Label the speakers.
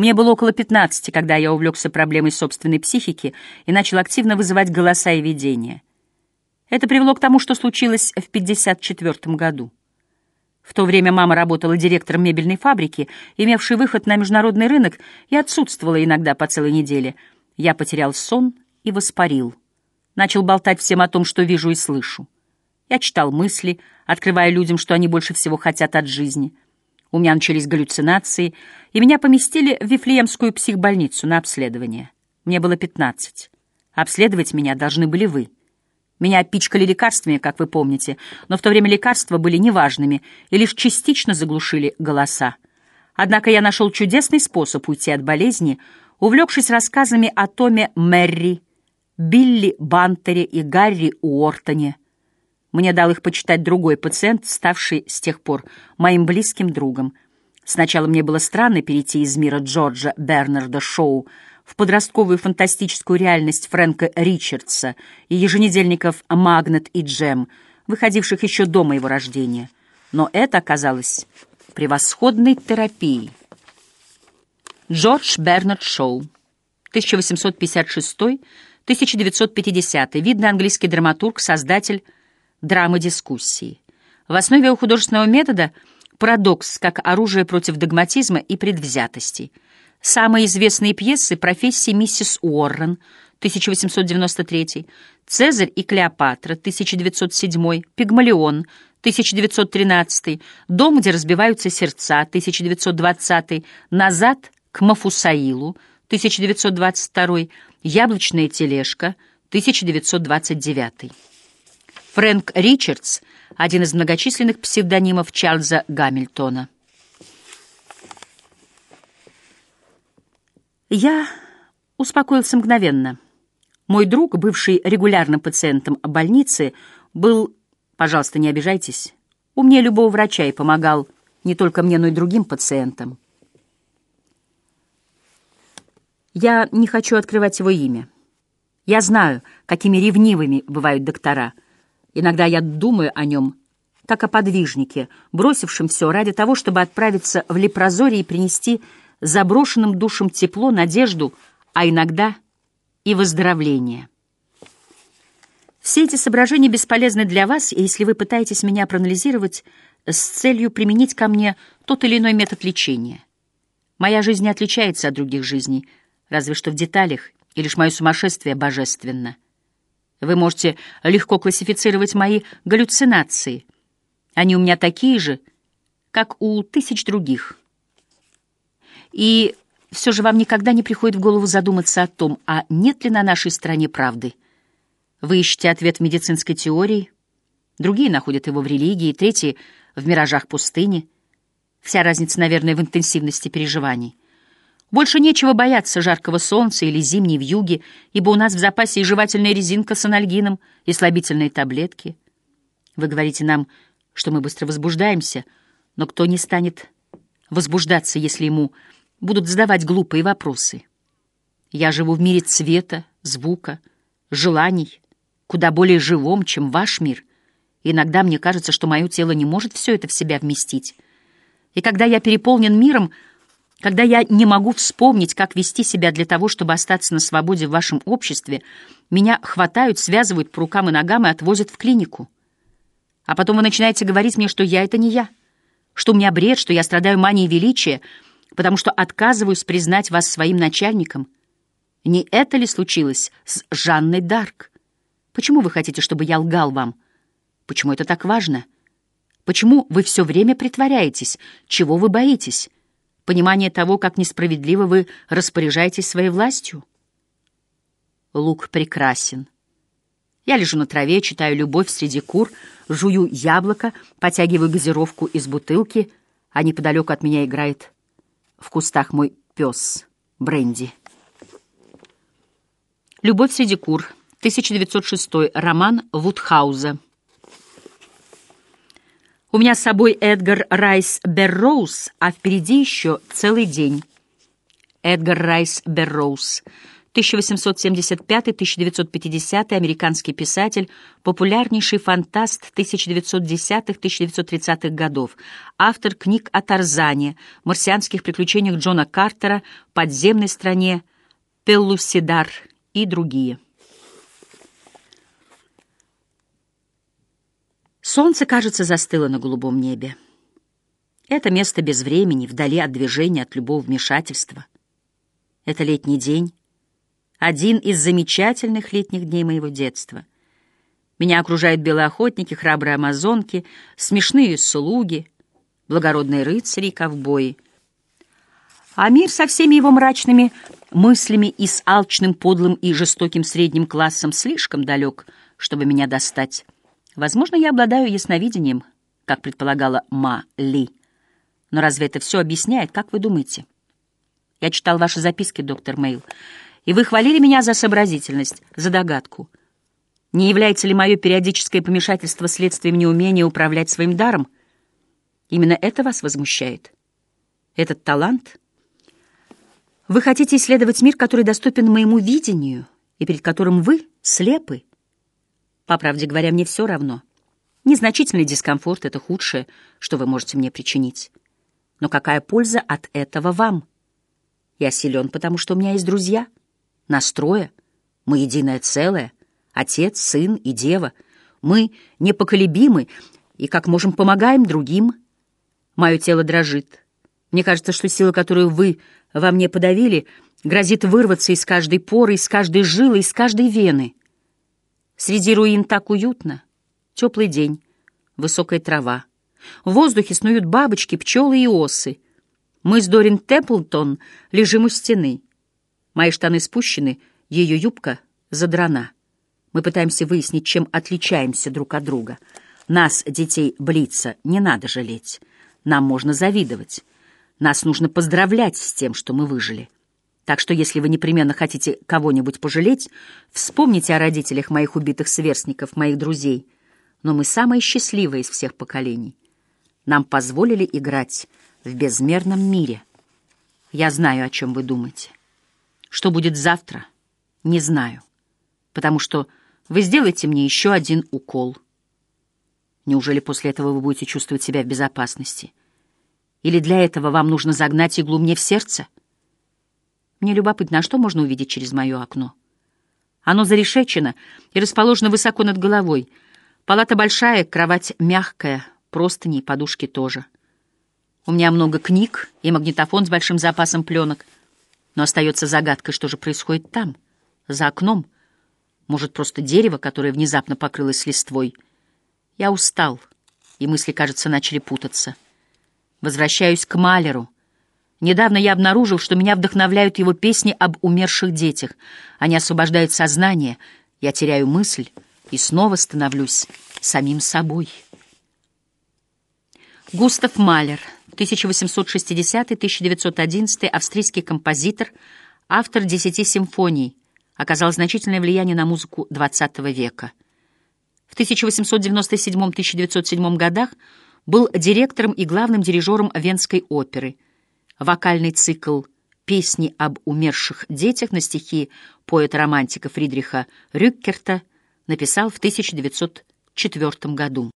Speaker 1: Мне было около 15, когда я увлекся проблемой собственной психики и начал активно вызывать голоса и видения. Это привело к тому, что случилось в 54 году. В то время мама работала директором мебельной фабрики, имевшей выход на международный рынок, и отсутствовала иногда по целой неделе. Я потерял сон и воспарил. Начал болтать всем о том, что вижу и слышу. Я читал мысли, открывая людям, что они больше всего хотят от жизни. У меня начались галлюцинации, и меня поместили в Вифлеемскую психбольницу на обследование. Мне было пятнадцать. Обследовать меня должны были вы. Меня пичкали лекарствами, как вы помните, но в то время лекарства были неважными и лишь частично заглушили голоса. Однако я нашел чудесный способ уйти от болезни, увлекшись рассказами о Томе Мерри, Билли Бантере и Гарри Уортоне. Мне дал их почитать другой пациент, ставший с тех пор моим близким другом. Сначала мне было странно перейти из мира Джорджа Бернарда Шоу в подростковую фантастическую реальность Фрэнка Ричардса и еженедельников «Магнет» и «Джем», выходивших еще до моего рождения. Но это оказалось превосходной терапией. Джордж Бернард Шоу, 1856-1950, видный английский драматург, создатель драмы дискуссии. В основе его художественного метода парадокс как оружие против догматизма и предвзятости – Самые известные пьесы профессии миссис Уоррен 1893, Цезарь и Клеопатра 1907, Пигмалион 1913, Дом, где разбиваются сердца 1920, Назад к Мафусаилу 1922, Яблочная тележка 1929. Фрэнк Ричардс — один из многочисленных псевдонимов Чарльза Гамильтона. Я успокоился мгновенно. Мой друг, бывший регулярным пациентом больницы, был, пожалуйста, не обижайтесь, умнее любого врача и помогал не только мне, но и другим пациентам. Я не хочу открывать его имя. Я знаю, какими ревнивыми бывают доктора. Иногда я думаю о нем, как о подвижнике, бросившем все ради того, чтобы отправиться в Лепрозорий и принести заброшенным душам тепло, надежду, а иногда и выздоровление. Все эти соображения бесполезны для вас, и если вы пытаетесь меня проанализировать с целью применить ко мне тот или иной метод лечения. Моя жизнь не отличается от других жизней, разве что в деталях, и лишь мое сумасшествие божественно. Вы можете легко классифицировать мои галлюцинации. Они у меня такие же, как у тысяч других. И все же вам никогда не приходит в голову задуматься о том, а нет ли на нашей стране правды. Вы ищете ответ в медицинской теории, другие находят его в религии, третьи — в миражах пустыни. Вся разница, наверное, в интенсивности переживаний. Больше нечего бояться жаркого солнца или зимней вьюги, ибо у нас в запасе и жевательная резинка с анальгином, и слабительные таблетки. Вы говорите нам, что мы быстро возбуждаемся, но кто не станет возбуждаться, если ему будут задавать глупые вопросы. Я живу в мире цвета, звука, желаний, куда более живом, чем ваш мир. иногда мне кажется, что мое тело не может все это в себя вместить. И когда я переполнен миром, когда я не могу вспомнить, как вести себя для того, чтобы остаться на свободе в вашем обществе, меня хватают, связывают по рукам и ногам и отвозят в клинику. А потом вы начинаете говорить мне, что я — это не я, что у меня бред, что я страдаю манией величия — потому что отказываюсь признать вас своим начальником. Не это ли случилось с Жанной Дарк? Почему вы хотите, чтобы я лгал вам? Почему это так важно? Почему вы все время притворяетесь? Чего вы боитесь? Понимание того, как несправедливо вы распоряжаетесь своей властью? Лук прекрасен. Я лежу на траве, читаю «Любовь среди кур», жую яблоко, потягиваю газировку из бутылки, а неподалеку от меня играет в кустах мой пес Бренди. Любовь среди кур. 1906. Роман Вудхауза. У меня с собой Эдгар Райс Берроуз, а впереди еще целый день. Эдгар Райс Берроуз. 1875-1950, американский писатель, популярнейший фантаст 1910-1930-х годов, автор книг о Тарзане, марсианских приключениях Джона Картера, подземной стране, Пеллусидар и другие. Солнце, кажется, застыло на голубом небе. Это место без времени, вдали от движения, от любого вмешательства. Это летний день, один из замечательных летних дней моего детства. Меня окружают белые охотники, храбрые амазонки, смешные слуги, благородные рыцари и ковбои. А мир со всеми его мрачными мыслями и с алчным, подлым и жестоким средним классом слишком далек, чтобы меня достать. Возможно, я обладаю ясновидением, как предполагала Ма Ли. Но разве это все объясняет, как вы думаете? Я читал ваши записки, доктор Мейл и вы хвалили меня за сообразительность, за догадку. Не является ли мое периодическое помешательство следствием неумения управлять своим даром? Именно это вас возмущает? Этот талант? Вы хотите исследовать мир, который доступен моему видению, и перед которым вы слепы? По правде говоря, мне все равно. Незначительный дискомфорт — это худшее, что вы можете мне причинить. Но какая польза от этого вам? Я силен, потому что у меня есть друзья — настроя. Мы единое целое, отец, сын и дева. Мы непоколебимы и как можем помогаем другим. Мое тело дрожит. Мне кажется, что сила, которую вы во мне подавили, грозит вырваться из каждой поры, из каждой жилы, из каждой вены. Среди руин так уютно. Теплый день, высокая трава. В воздухе снуют бабочки, пчелы и осы. Мы с Дорин Темплтон лежим у стены. Мои штаны спущены, ее юбка задрана. Мы пытаемся выяснить, чем отличаемся друг от друга. Нас, детей Блица, не надо жалеть. Нам можно завидовать. Нас нужно поздравлять с тем, что мы выжили. Так что если вы непременно хотите кого-нибудь пожалеть, вспомните о родителях моих убитых сверстников, моих друзей. Но мы самые счастливые из всех поколений. Нам позволили играть в безмерном мире. Я знаю, о чем вы думаете. Что будет завтра, не знаю, потому что вы сделаете мне еще один укол. Неужели после этого вы будете чувствовать себя в безопасности? Или для этого вам нужно загнать иглу мне в сердце? Мне любопытно, а что можно увидеть через мое окно? Оно зарешечено и расположено высоко над головой. Палата большая, кровать мягкая, простыни и подушки тоже. У меня много книг и магнитофон с большим запасом пленок — но остается загадкой, что же происходит там, за окном. Может, просто дерево, которое внезапно покрылось листвой. Я устал, и мысли, кажется, начали путаться. Возвращаюсь к Малеру. Недавно я обнаружил, что меня вдохновляют его песни об умерших детях. Они освобождают сознание, я теряю мысль и снова становлюсь самим собой. Густав Малер — 1860-1911 австрийский композитор, автор десяти симфоний, оказал значительное влияние на музыку XX века. В 1897-1907 годах был директором и главным дирижером Венской оперы. Вокальный цикл «Песни об умерших детях» на стихи поэта-романтика Фридриха Рюккерта написал в 1904 году.